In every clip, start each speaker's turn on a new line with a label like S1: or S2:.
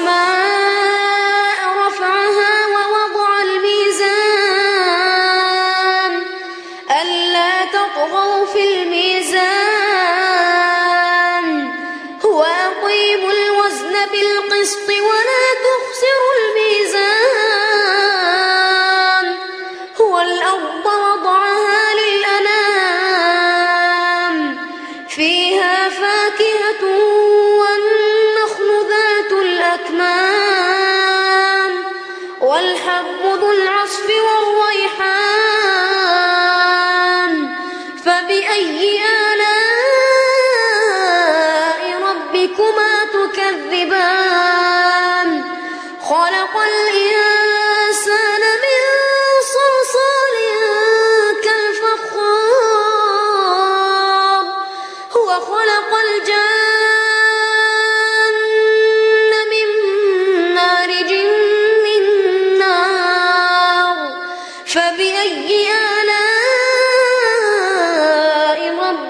S1: والسماء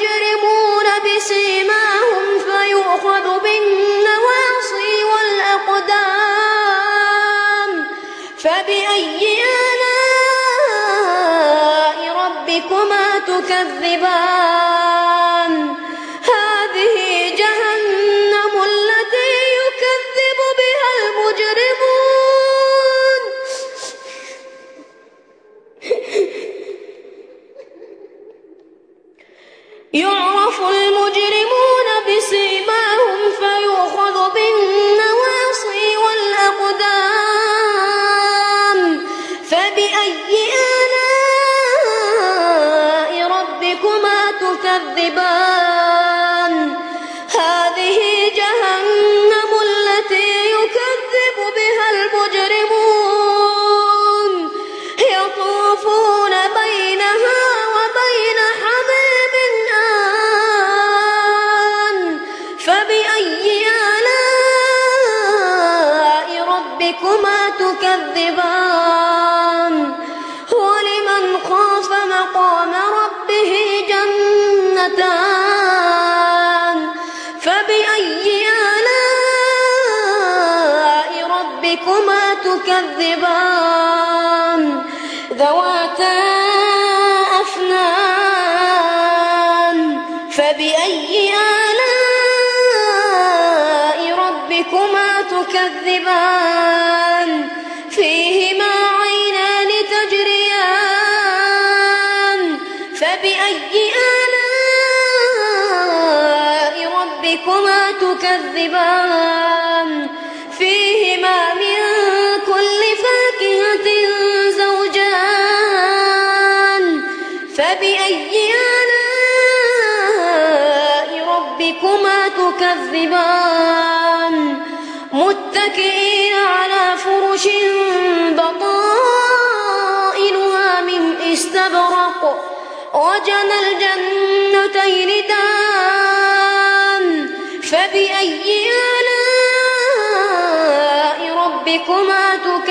S1: المجرمون بسيماهم فيؤخذ بالنواصي والأقدام. فبأي آلاء ربكما تكذبان؟ ربكما فبأي آلاء ربكما تكذبان ذواتا تكذبان فيهما من كل فاكهة زوجان. فبأي آلاء ربكما تكذبان؟ متكئين على فرش بطائنها من استبرق. وجنى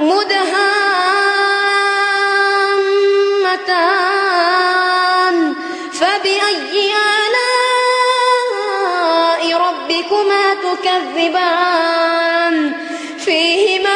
S1: مدهامتان. فبأي آلاء ربكما تكذبان؟ فيهما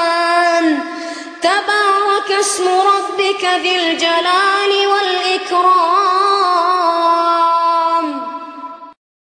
S1: اسم ربك ذي الجلال والإكرام.